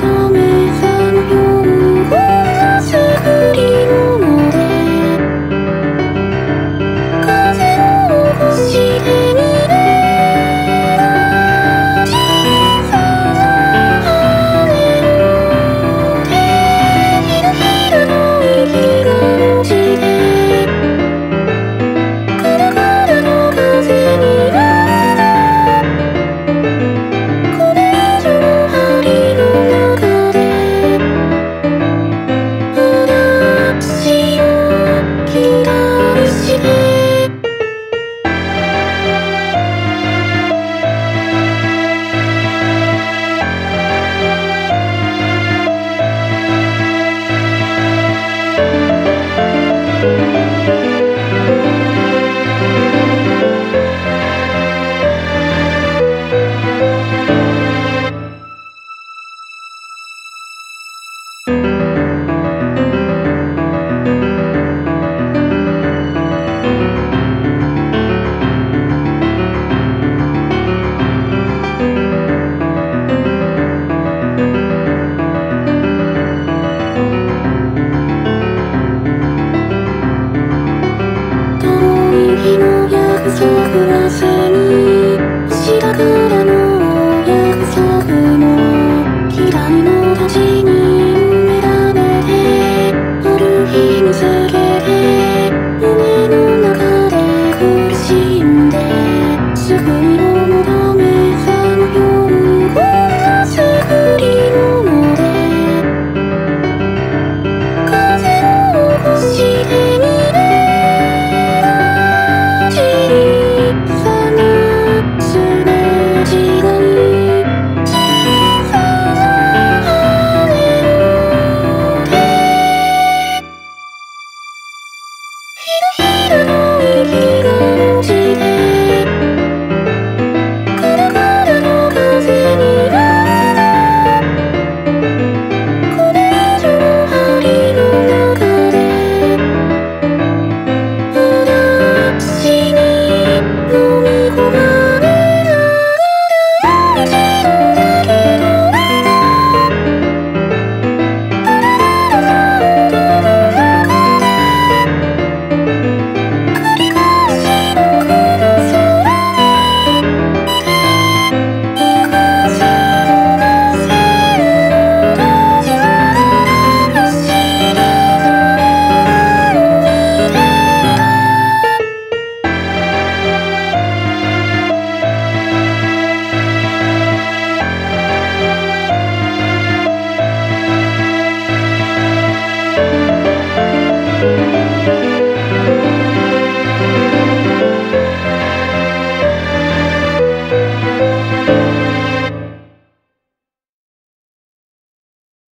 ため this